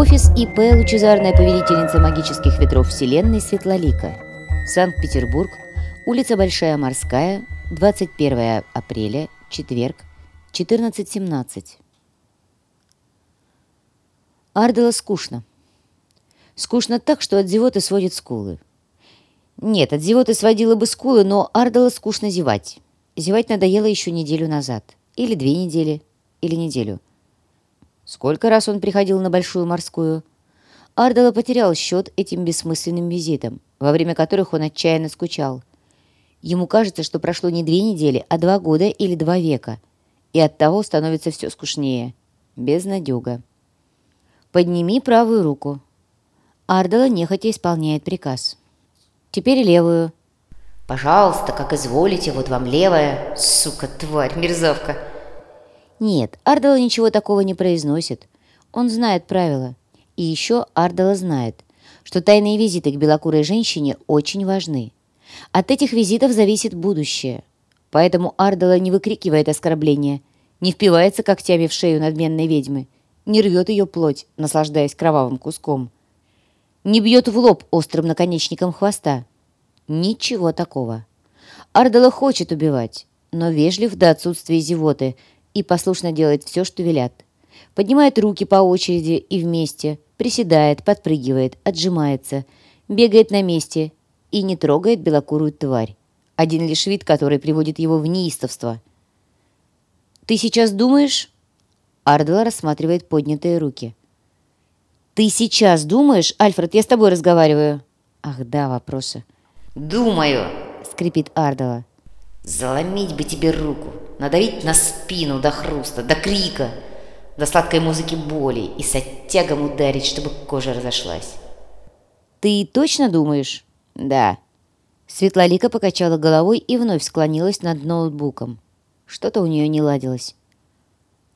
Офис ИП «Лучезарная повелительница магических ветров Вселенной» Светлолика. Санкт-Петербург, улица Большая Морская, 21 апреля, четверг, 14.17. Ардела скучно. Скучно так, что от зевоты сводит скулы. Нет, от зевоты сводила бы скулы, но Ардела скучно зевать. Зевать надоело еще неделю назад. Или две недели, или неделю. Сколько раз он приходил на Большую Морскую? Ардела потерял счет этим бессмысленным визитам, во время которых он отчаянно скучал. Ему кажется, что прошло не две недели, а два года или два века, и оттого становится все скучнее. Безнадега. «Подними правую руку». Ардела нехотя исполняет приказ. «Теперь левую». «Пожалуйста, как изволите, вот вам левая. Сука, тварь, мерзавка». Нет, Ардала ничего такого не произносит. Он знает правила. И еще Ардала знает, что тайные визиты к белокурой женщине очень важны. От этих визитов зависит будущее. Поэтому Ардала не выкрикивает оскорбления, не впивается когтями в шею надменной ведьмы, не рвет ее плоть, наслаждаясь кровавым куском, не бьет в лоб острым наконечником хвоста. Ничего такого. Ардала хочет убивать, но вежлив до отсутствия зевоты – и послушно делает все, что велят. Поднимает руки по очереди и вместе, приседает, подпрыгивает, отжимается, бегает на месте и не трогает белокурую тварь. Один лишь вид, который приводит его в неистовство. «Ты сейчас думаешь?» Ардела рассматривает поднятые руки. «Ты сейчас думаешь? Альфред, я с тобой разговариваю». «Ах да, вопросы». «Думаю», — скрипит Ардела. «Заломить бы тебе руку, надавить на спину до хруста, до крика, до сладкой музыки боли и с оттягом ударить, чтобы кожа разошлась». «Ты точно думаешь?» «Да». Светлолика покачала головой и вновь склонилась над ноутбуком. Что-то у нее не ладилось.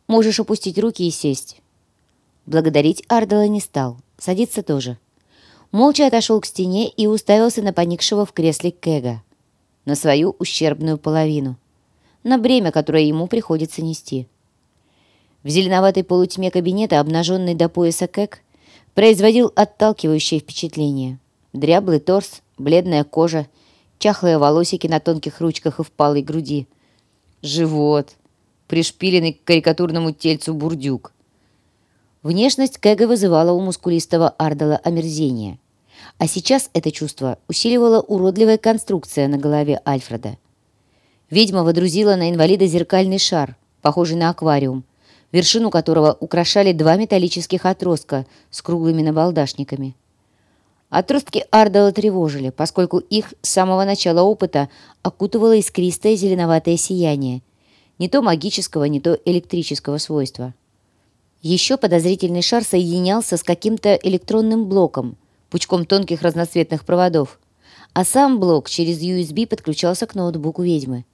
«Можешь опустить руки и сесть». Благодарить Ардела не стал. Садиться тоже. Молча отошел к стене и уставился на поникшего в кресле Кэга на свою ущербную половину, на бремя, которое ему приходится нести. В зеленоватой полутьме кабинета, обнаженный до пояса Кэк, производил отталкивающее впечатление. Дряблый торс, бледная кожа, чахлые волосики на тонких ручках и впалой груди. Живот, пришпиленный к карикатурному тельцу бурдюк. Внешность Кэга вызывала у мускулистого Ардала омерзение – а сейчас это чувство усиливала уродливая конструкция на голове Альфреда. Ведьма водрузила на инвалида зеркальный шар, похожий на аквариум, вершину которого украшали два металлических отростка с круглыми набалдашниками. Отростки Ардала тревожили, поскольку их с самого начала опыта окутывало искристое зеленоватое сияние, не то магического, не то электрического свойства. Еще подозрительный шар соединялся с каким-то электронным блоком – пучком тонких разноцветных проводов, а сам блок через USB подключался к ноутбуку ведьмы.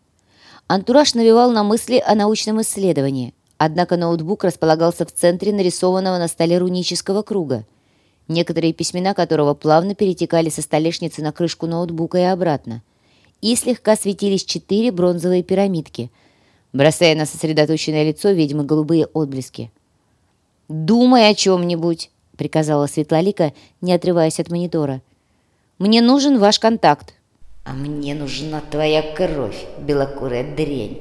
Антураж навевал на мысли о научном исследовании, однако ноутбук располагался в центре нарисованного на столе рунического круга, некоторые письмена которого плавно перетекали со столешницы на крышку ноутбука и обратно, и слегка светились четыре бронзовые пирамидки, бросая на сосредоточенное лицо ведьмы голубые отблески. «Думай о чем-нибудь!» приказала Светлолика, не отрываясь от монитора. «Мне нужен ваш контакт». «А мне нужна твоя кровь, белокурая дрянь.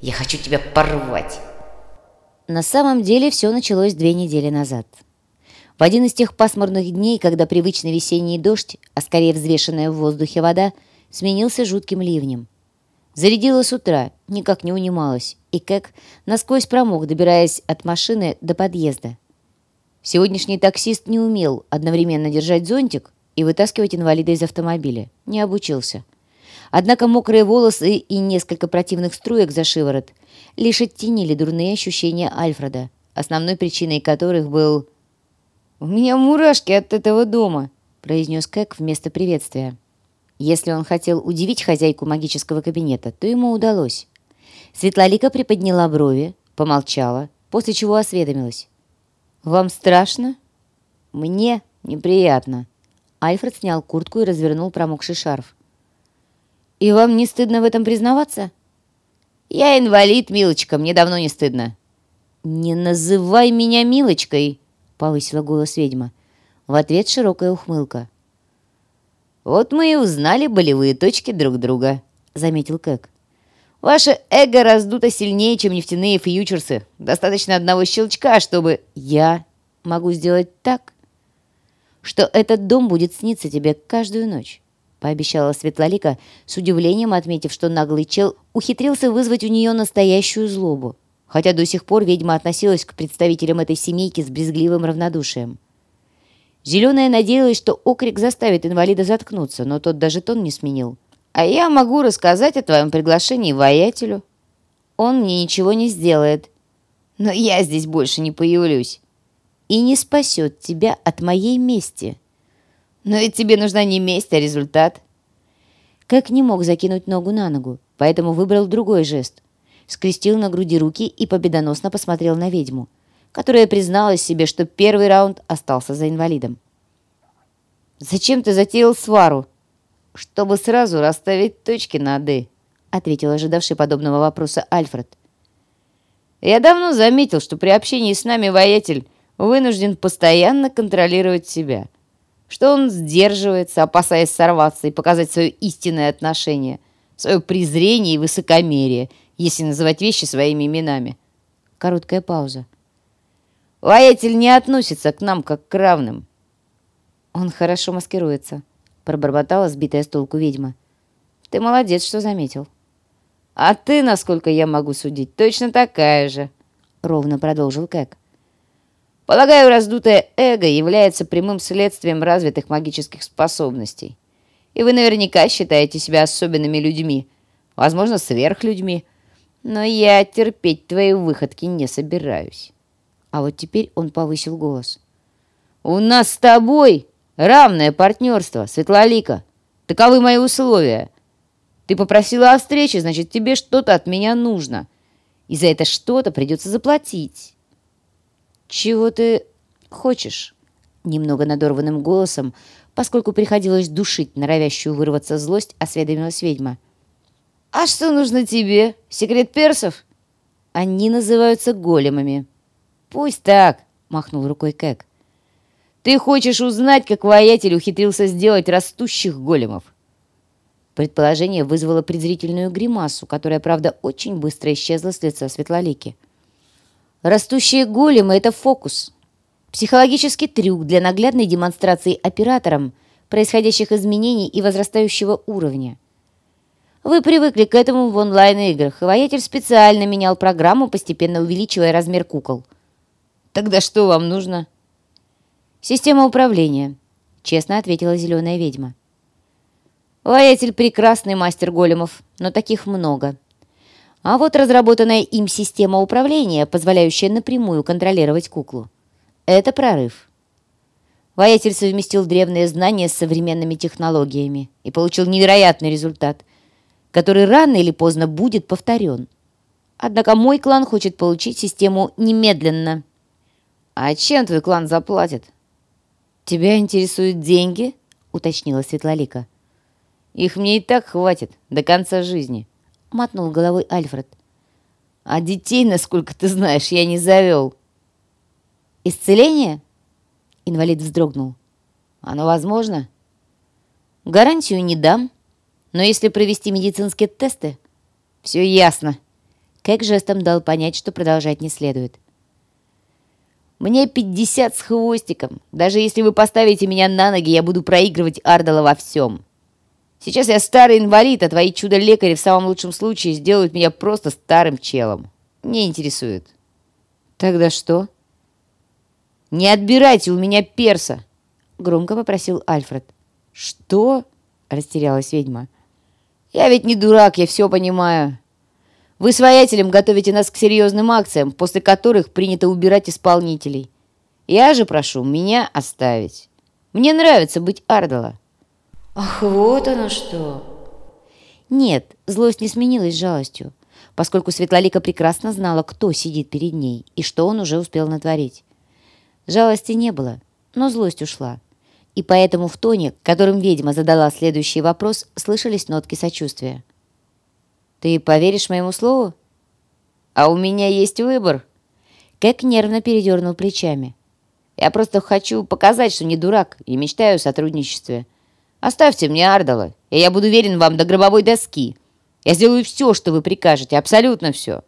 Я хочу тебя порвать». На самом деле все началось две недели назад. В один из тех пасмурных дней, когда привычный весенний дождь, а скорее взвешенная в воздухе вода, сменился жутким ливнем. Зарядила с утра, никак не унималась, и Кэк насквозь промок, добираясь от машины до подъезда. Сегодняшний таксист не умел одновременно держать зонтик и вытаскивать инвалида из автомобиля. Не обучился. Однако мокрые волосы и несколько противных струек за шиворот лишь оттенили дурные ощущения Альфреда, основной причиной которых был «У меня мурашки от этого дома», произнес Кэк вместо приветствия. Если он хотел удивить хозяйку магического кабинета, то ему удалось. Светлолика приподняла брови, помолчала, после чего осведомилась. «Вам страшно?» «Мне неприятно». Альфред снял куртку и развернул промокший шарф. «И вам не стыдно в этом признаваться?» «Я инвалид, милочка, мне давно не стыдно». «Не называй меня милочкой!» повысила голос ведьма. В ответ широкая ухмылка. «Вот мы и узнали болевые точки друг друга», — заметил Кэк. «Ваше эго раздуто сильнее, чем нефтяные фьючерсы. Достаточно одного щелчка, чтобы я могу сделать так, что этот дом будет сниться тебе каждую ночь», — пообещала Светлолика, с удивлением отметив, что наглый чел ухитрился вызвать у нее настоящую злобу, хотя до сих пор ведьма относилась к представителям этой семейки с брезгливым равнодушием. Зеленая надеялась, что окрик заставит инвалида заткнуться, но тот даже тон не сменил. «А я могу рассказать о твоем приглашении воятелю. Он мне ничего не сделает. Но я здесь больше не появлюсь. И не спасет тебя от моей мести. Но ведь тебе нужна не месть, а результат». Как не мог закинуть ногу на ногу, поэтому выбрал другой жест. Скрестил на груди руки и победоносно посмотрел на ведьму которая призналась себе, что первый раунд остался за инвалидом. «Зачем ты затеял свару?» «Чтобы сразу расставить точки над «и», — ответил ожидавший подобного вопроса Альфред. «Я давно заметил, что при общении с нами воятель вынужден постоянно контролировать себя, что он сдерживается, опасаясь сорваться и показать свое истинное отношение, свое презрение и высокомерие, если называть вещи своими именами». Короткая пауза. Воятель не относится к нам как к равным». «Он хорошо маскируется», — пробормотала сбитая с толку ведьма. «Ты молодец, что заметил». «А ты, насколько я могу судить, точно такая же», — ровно продолжил Кэк. «Полагаю, раздутое эго является прямым следствием развитых магических способностей. И вы наверняка считаете себя особенными людьми, возможно, сверхлюдьми, но я терпеть твои выходки не собираюсь». А вот теперь он повысил голос. «У нас с тобой равное партнерство, Светлолика. Таковы мои условия. Ты попросила о встрече, значит, тебе что-то от меня нужно. И за это что-то придется заплатить». «Чего ты хочешь?» Немного надорванным голосом, поскольку приходилось душить норовящую вырваться злость, осведомилась ведьма. «А что нужно тебе? Секрет персов?» «Они называются големами», «Пусть так», — махнул рукой Кэк. «Ты хочешь узнать, как воятель ухитрился сделать растущих големов?» Предположение вызвало презрительную гримасу, которая, правда, очень быстро исчезла с лица Светлолики. «Растущие големы — это фокус. Психологический трюк для наглядной демонстрации операторам происходящих изменений и возрастающего уровня. Вы привыкли к этому в онлайн-играх, и воятель специально менял программу, постепенно увеличивая размер кукол — «Тогда что вам нужно?» «Система управления», — честно ответила зеленая ведьма. «Воятель — прекрасный мастер големов, но таких много. А вот разработанная им система управления, позволяющая напрямую контролировать куклу, это прорыв». Воятель совместил древние знания с современными технологиями и получил невероятный результат, который рано или поздно будет повторен. Однако мой клан хочет получить систему немедленно. «А чем твой клан заплатит?» «Тебя интересуют деньги?» — уточнила Светлолика. «Их мне и так хватит до конца жизни», — мотнул головой Альфред. «А детей, насколько ты знаешь, я не завел». «Исцеление?» — инвалид вздрогнул. «Оно возможно?» «Гарантию не дам, но если провести медицинские тесты...» «Все ясно». Кэк жестом дал понять, что продолжать не следует. Мне 50 с хвостиком. Даже если вы поставите меня на ноги, я буду проигрывать Ардала во всем. Сейчас я старый инвалид, а твои чудо-лекари в самом лучшем случае сделают меня просто старым челом. Не интересует. Тогда что? Не отбирайте у меня перса, громко попросил Альфред. Что? Растерялась ведьма. Я ведь не дурак, я все понимаю. Вы с воятелем готовите нас к серьезным акциям, после которых принято убирать исполнителей. Я же прошу меня оставить. Мне нравится быть Ардала». «Ах, вот оно что!» Нет, злость не сменилась жалостью, поскольку Светлолика прекрасно знала, кто сидит перед ней и что он уже успел натворить. Жалости не было, но злость ушла. И поэтому в тоне, которым ведьма задала следующий вопрос, слышались нотки сочувствия. Ты поверишь моему слову? А у меня есть выбор. Кэк нервно передернул плечами. Я просто хочу показать, что не дурак и мечтаю о сотрудничестве. Оставьте мне Ардала, и я буду верен вам до гробовой доски. Я сделаю все, что вы прикажете, абсолютно все.